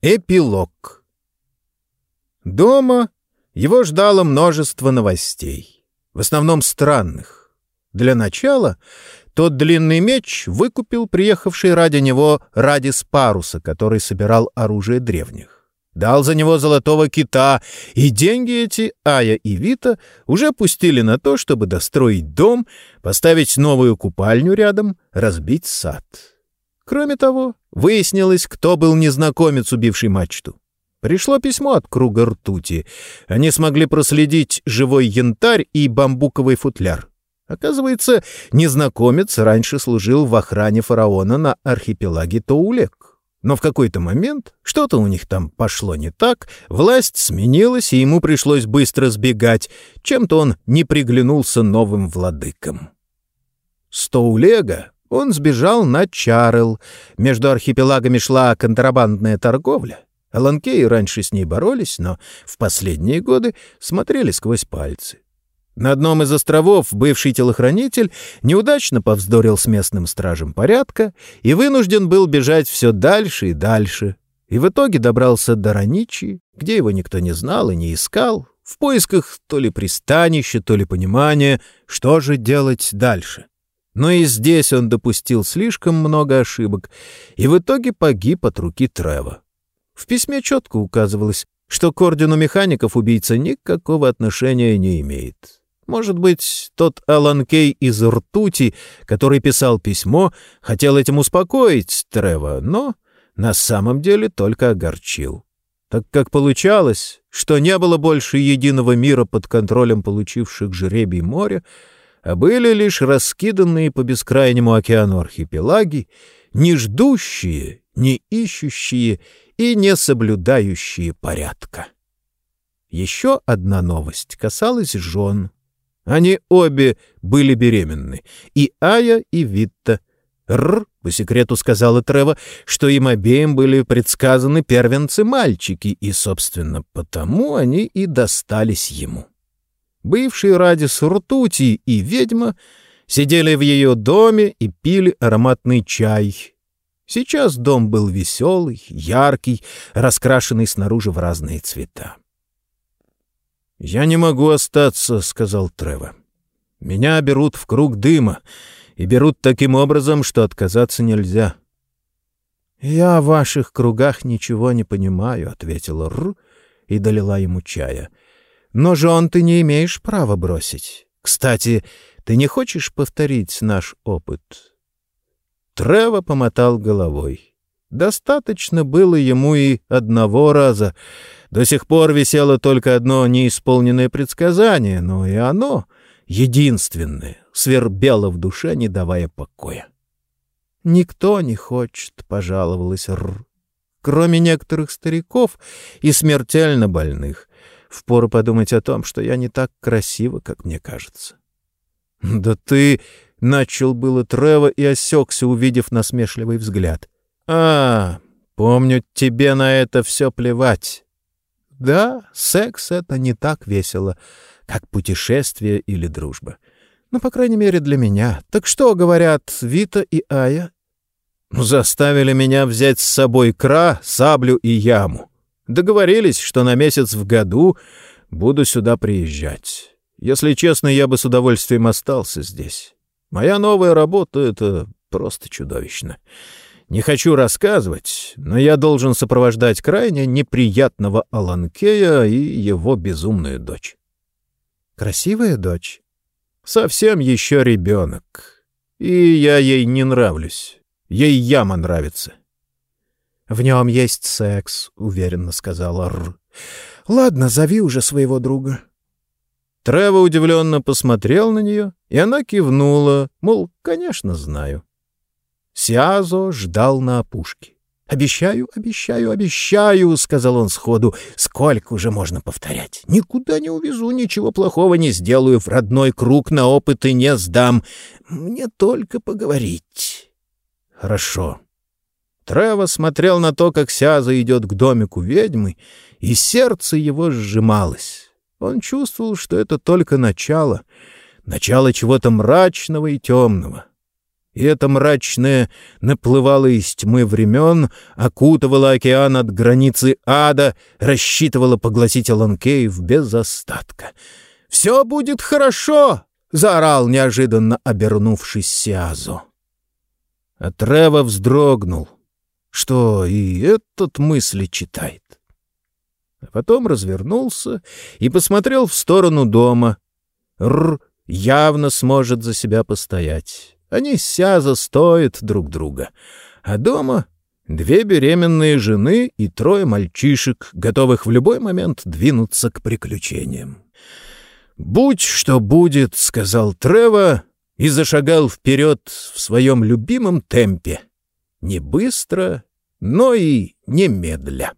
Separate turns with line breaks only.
Эпилог Дома его ждало множество новостей, в основном странных. Для начала тот длинный меч выкупил приехавший ради него Радис Паруса, который собирал оружие древних. Дал за него золотого кита, и деньги эти Ая и Вита уже пустили на то, чтобы достроить дом, поставить новую купальню рядом, разбить сад. Кроме того, выяснилось, кто был незнакомец, убивший мачту. Пришло письмо от круга ртути. Они смогли проследить живой янтарь и бамбуковый футляр. Оказывается, незнакомец раньше служил в охране фараона на архипелаге Тоулек. Но в какой-то момент что-то у них там пошло не так, власть сменилась, и ему пришлось быстро сбегать, чем-то он не приглянулся новым владыкам. С Тоулега он сбежал на Чарел. Между архипелагами шла контрабандная торговля. Аланкеи раньше с ней боролись, но в последние годы смотрели сквозь пальцы. На одном из островов бывший телохранитель неудачно повздорил с местным стражем порядка и вынужден был бежать все дальше и дальше. И в итоге добрался до Раничи, где его никто не знал и не искал, в поисках то ли пристанища, то ли понимания, что же делать дальше. Но и здесь он допустил слишком много ошибок и в итоге погиб от руки Трева. В письме четко указывалось, что к ордену механиков убийца никакого отношения не имеет. Может быть, тот Алан Кей из ртути, который писал письмо, хотел этим успокоить Трева, но на самом деле только огорчил. Так как получалось, что не было больше единого мира под контролем получивших жребий моря, а были лишь раскиданные по бескрайнему океану архипелаги, не ждущие, не ищущие и не соблюдающие порядка. Еще одна новость касалась жен. Они обе были беременны, и Ая, и Витта. Р, по секрету сказала Трева, что им обеим были предсказаны первенцы-мальчики, и, собственно, потому они и достались ему. Бывшие ради Суртути и ведьма сидели в ее доме и пили ароматный чай. Сейчас дом был веселый, яркий, раскрашенный снаружи в разные цвета. «Я не могу остаться», — сказал Трево. «Меня берут в круг дыма, и берут таким образом, что отказаться нельзя». «Я в ваших кругах ничего не понимаю», — ответила Р и долила ему чая. Но жен ты не имеешь права бросить. Кстати, ты не хочешь повторить наш опыт?» Трево помотал головой. Достаточно было ему и одного раза. До сих пор висело только одно неисполненное предсказание, но и оно, единственное, свербело в душе, не давая покоя. «Никто не хочет», — пожаловалась Р. «Кроме некоторых стариков и смертельно больных. Впору подумать о том, что я не так красива, как мне кажется. «Да ты...» — начал было Трево и осекся, увидев насмешливый взгляд. «А, помню, тебе на это все плевать». «Да, секс — это не так весело, как путешествие или дружба. Ну, по крайней мере, для меня. Так что, говорят Вита и Ая?» «Заставили меня взять с собой кра, саблю и яму. Договорились, что на месяц в году буду сюда приезжать. Если честно, я бы с удовольствием остался здесь. Моя новая работа — это просто чудовищно. Не хочу рассказывать, но я должен сопровождать крайне неприятного Аланкея и его безумную дочь. Красивая дочь? Совсем еще ребенок. И я ей не нравлюсь. Ей яма нравится. «В нем есть секс», — уверенно сказала Р. «Ладно, зови уже своего друга». Трево удивленно посмотрел на нее, и она кивнула, мол, конечно, знаю. Сиазо ждал на опушке. «Обещаю, обещаю, обещаю», — сказал он сходу. «Сколько уже можно повторять? Никуда не увезу, ничего плохого не сделаю, в родной круг на опыты не сдам. Мне только поговорить». «Хорошо», Трево смотрел на то, как Сяза идет к домику ведьмы, и сердце его сжималось. Он чувствовал, что это только начало, начало чего-то мрачного и темного. и это мрачное наплывало из тьмы времен, окутывало океан от границы ада, рассчитывало поглотить Аланкеев без остатка. «Все будет хорошо!» — заорал неожиданно обернувшись Сиазу. А Трево вздрогнул, что и этот мысли читает. А потом развернулся и посмотрел в сторону дома. Р явно сможет за себя постоять. Они сяза стоят друг друга. А дома две беременные жены и трое мальчишек, готовых в любой момент двинуться к приключениям. «Будь что будет», — сказал Трево и зашагал вперед в своем любимом темпе. Не быстро, но и немедля.